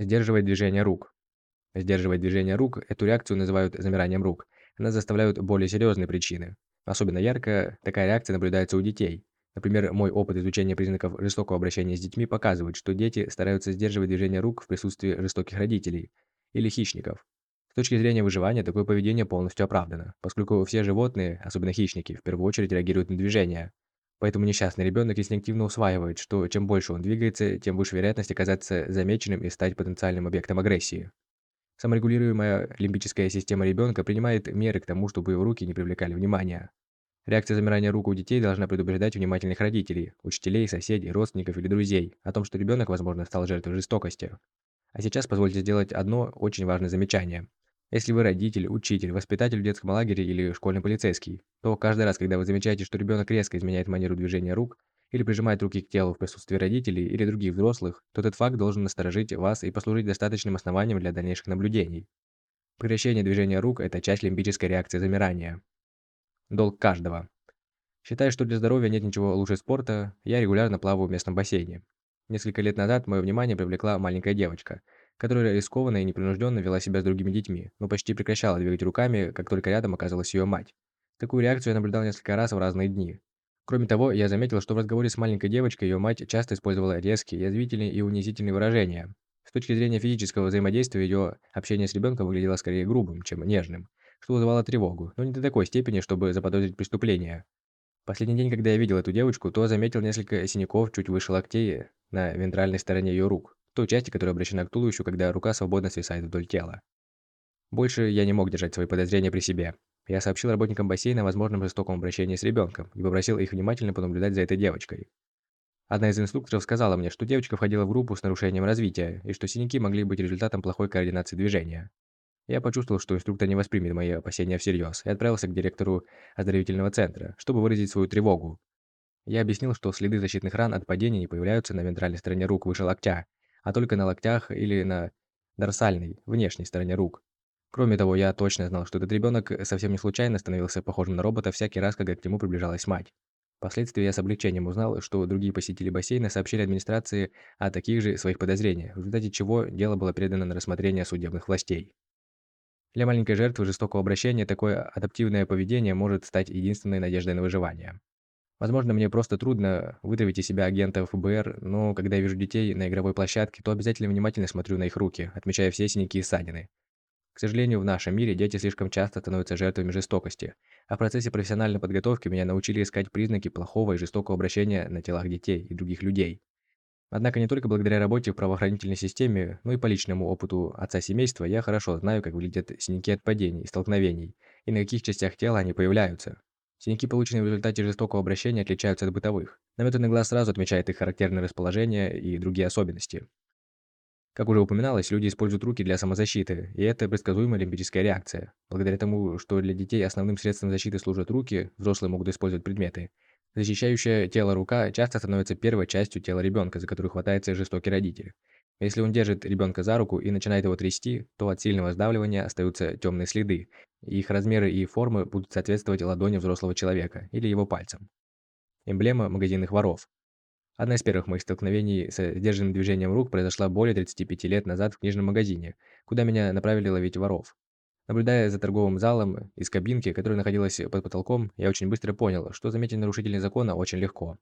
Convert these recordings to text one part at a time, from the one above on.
Сдерживать движение рук. Сдерживать движение рук – эту реакцию называют замиранием рук. Она заставляют более серьезные причины. Особенно ярко такая реакция наблюдается у детей. Например, мой опыт изучения признаков жестокого обращения с детьми показывает, что дети стараются сдерживать движение рук в присутствии жестоких родителей или хищников. С точки зрения выживания, такое поведение полностью оправдано, поскольку все животные, особенно хищники, в первую очередь реагируют на движение. Поэтому несчастный ребенок инстинктивно усваивает, что чем больше он двигается, тем выше вероятность оказаться замеченным и стать потенциальным объектом агрессии. Саморегулируемая лимбическая система ребенка принимает меры к тому, чтобы его руки не привлекали внимания. Реакция замирания рук у детей должна предупреждать внимательных родителей, учителей, соседей, родственников или друзей о том, что ребенок, возможно, стал жертвой жестокости. А сейчас позвольте сделать одно очень важное замечание. Если вы родитель, учитель, воспитатель в детском лагере или школьный полицейский, то каждый раз, когда вы замечаете, что ребенок резко изменяет манеру движения рук или прижимает руки к телу в присутствии родителей или других взрослых, то этот факт должен насторожить вас и послужить достаточным основанием для дальнейших наблюдений. Прекращение движения рук – это часть лимбической реакции замирания. Долг каждого. Считая, что для здоровья нет ничего лучше спорта, я регулярно плаваю в местном бассейне. Несколько лет назад мое внимание привлекла маленькая девочка, которая рискованно и непринужденно вела себя с другими детьми, но почти прекращала двигать руками, как только рядом оказалась ее мать. Такую реакцию я наблюдал несколько раз в разные дни. Кроме того, я заметил, что в разговоре с маленькой девочкой ее мать часто использовала резкие, язвительные и унизительные выражения. С точки зрения физического взаимодействия, ее общение с ребенком выглядело скорее грубым, чем нежным что вызывало тревогу, но не до такой степени, чтобы заподозрить преступление. Последний день, когда я видел эту девочку, то заметил несколько синяков чуть выше локтей на вентральной стороне ее рук, той части, которая обращена к туловищу, когда рука свободно свисает вдоль тела. Больше я не мог держать свои подозрения при себе. Я сообщил работникам бассейна о возможном жестоком обращении с ребенком и попросил их внимательно понаблюдать за этой девочкой. Одна из инструкторов сказала мне, что девочка входила в группу с нарушением развития и что синяки могли быть результатом плохой координации движения. Я почувствовал, что инструктор не воспримет мои опасения всерьез, и отправился к директору оздоровительного центра, чтобы выразить свою тревогу. Я объяснил, что следы защитных ран от падения не появляются на вентральной стороне рук выше локтя, а только на локтях или на дорсальной, внешней стороне рук. Кроме того, я точно знал, что этот ребенок совсем не случайно становился похожим на робота всякий раз, когда к нему приближалась мать. Впоследствии я с облегчением узнал, что другие посетители бассейна сообщили администрации о таких же своих подозрениях, в результате чего дело было передано на рассмотрение судебных властей. Для маленькой жертвы жестокого обращения такое адаптивное поведение может стать единственной надеждой на выживание. Возможно, мне просто трудно вытравить из себя агента ФБР, но когда я вижу детей на игровой площадке, то обязательно внимательно смотрю на их руки, отмечая все синяки и ссадины. К сожалению, в нашем мире дети слишком часто становятся жертвами жестокости, а в процессе профессиональной подготовки меня научили искать признаки плохого и жестокого обращения на телах детей и других людей. Однако не только благодаря работе в правоохранительной системе, но и по личному опыту отца семейства я хорошо знаю, как выглядят синяки от падений и столкновений, и на каких частях тела они появляются. Синяки, полученные в результате жестокого обращения, отличаются от бытовых. Наметанный глаз сразу отмечает их характерное расположение и другие особенности. Как уже упоминалось, люди используют руки для самозащиты, и это предсказуемая лимбическая реакция. Благодаря тому, что для детей основным средством защиты служат руки, взрослые могут использовать предметы, Защищающая тело рука часто становится первой частью тела ребенка, за которую хватается жестокий родитель. Если он держит ребенка за руку и начинает его трясти, то от сильного сдавливания остаются темные следы, их размеры и формы будут соответствовать ладони взрослого человека или его пальцам. Эмблема магазинных воров. Одна из первых моих столкновений с сдержанным движением рук произошла более 35 лет назад в книжном магазине, куда меня направили ловить воров. Наблюдая за торговым залом из кабинки, которая находилась под потолком, я очень быстро понял, что заметить нарушителей закона очень легко.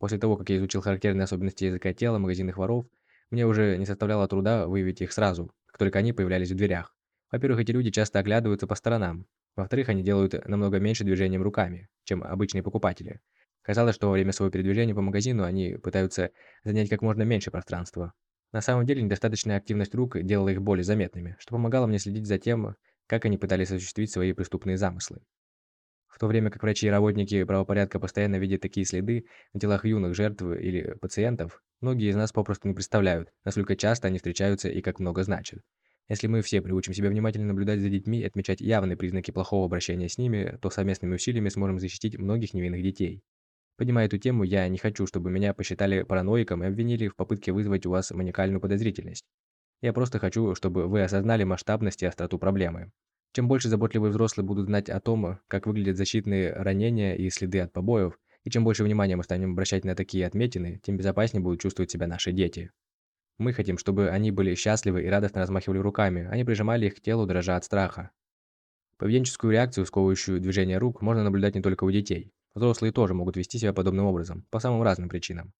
После того, как я изучил характерные особенности языка тела магазинных воров, мне уже не составляло труда выявить их сразу, как только они появлялись в дверях. Во-первых, эти люди часто оглядываются по сторонам. Во-вторых, они делают намного меньше движением руками, чем обычные покупатели. Казалось, что во время своего передвижения по магазину они пытаются занять как можно меньше пространства. На самом деле, недостаточная активность рук делала их более заметными, что помогало мне следить за тем, как они пытались осуществить свои преступные замыслы. В то время как врачи и работники правопорядка постоянно видят такие следы на телах юных жертв или пациентов, многие из нас попросту не представляют, насколько часто они встречаются и как много значат. Если мы все приучим себя внимательно наблюдать за детьми и отмечать явные признаки плохого обращения с ними, то совместными усилиями сможем защитить многих невинных детей. Поднимая эту тему, я не хочу, чтобы меня посчитали параноиком и обвинили в попытке вызвать у вас маниакальную подозрительность. Я просто хочу, чтобы вы осознали масштабность и остроту проблемы. Чем больше заботливые взрослые будут знать о том, как выглядят защитные ранения и следы от побоев, чем больше внимания мы станем обращать на такие отметины, тем безопаснее будут чувствовать себя наши дети. Мы хотим, чтобы они были счастливы и радостно размахивали руками, а не прижимали их к телу, дрожа от страха. Поведенческую реакцию, сковывающую движение рук, можно наблюдать не только у детей. Взрослые тоже могут вести себя подобным образом, по самым разным причинам.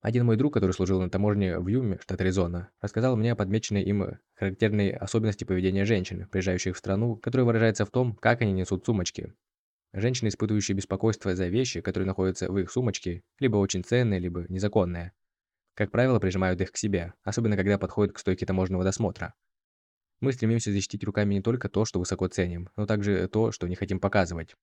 Один мой друг, который служил на таможне в Юме, штат Аризона, рассказал мне о подмеченной им характерной особенности поведения женщин, приезжающих в страну, которая выражается в том, как они несут сумочки. Женщины, испытывающие беспокойство за вещи, которые находятся в их сумочке, либо очень ценные, либо незаконные, как правило, прижимают их к себе, особенно когда подходят к стойке таможенного досмотра. Мы стремимся защитить руками не только то, что высоко ценим, но также то, что не хотим показывать.